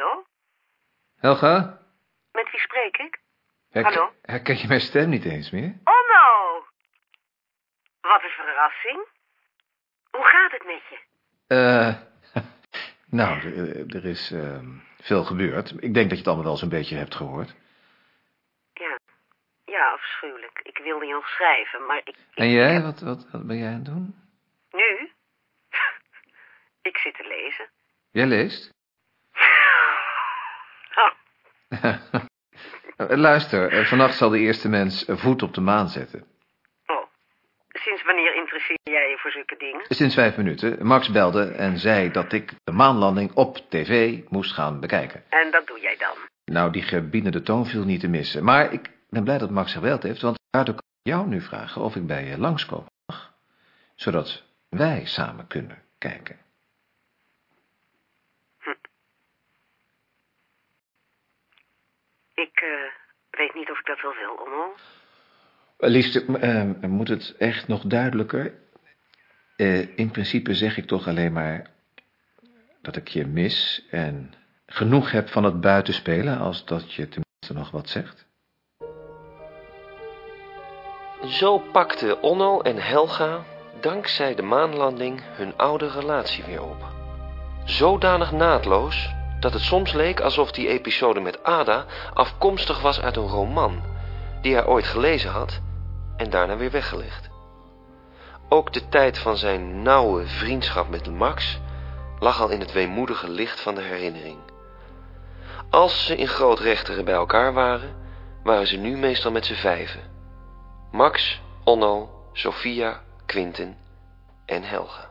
Hallo? Helga? Met wie spreek ik? Hallo? Herken je mijn stem niet eens meer? Onno! Wat een verrassing. Hoe gaat het met je? Eh, nou, er, er is ehm, veel gebeurd. Ik denk dat je het allemaal wel zo'n beetje hebt gehoord. Ja. Ja, afschuwelijk. Ik wilde je nog schrijven, maar ik... ik En jij, wat, wat, wat ben jij aan het doen? Nu? ik zit te lezen. Jij leest? Luister, eh, vannacht zal de eerste mens voet op de maan zetten. oh. Sinds wanneer interesseer jij je voor zulke dingen? Sinds vijf minuten. Max belde en zei dat ik de maanlanding op tv moest gaan bekijken. En dat doe jij dan? Nou, die gebiedende toon viel niet te missen. Maar ik ben blij dat Max geweld heeft, want daardoor kan ik jou nu vragen of ik bij je langskomen mag. Zodat wij samen kunnen kijken. Ik eh, weet niet of ik dat wel wil, Onno. Eh, Liefste, eh, moet het echt nog duidelijker? Eh, in principe zeg ik toch alleen maar dat ik je mis en genoeg heb van het buitenspelen, als dat je tenminste nog wat zegt. Zo pakten Onno en Helga, dankzij de maanlanding, hun oude relatie weer op. Zodanig naadloos, dat het soms leek alsof die episode met Ada afkomstig was uit een roman, die hij ooit gelezen had en daarna weer weggelegd. Ook de tijd van zijn nauwe vriendschap met Max lag al in het weemoedige licht van de herinnering. Als ze in groot rechteren bij elkaar waren, waren ze nu meestal met z'n vijven. Max, Onno, Sophia, Quinten en Helga.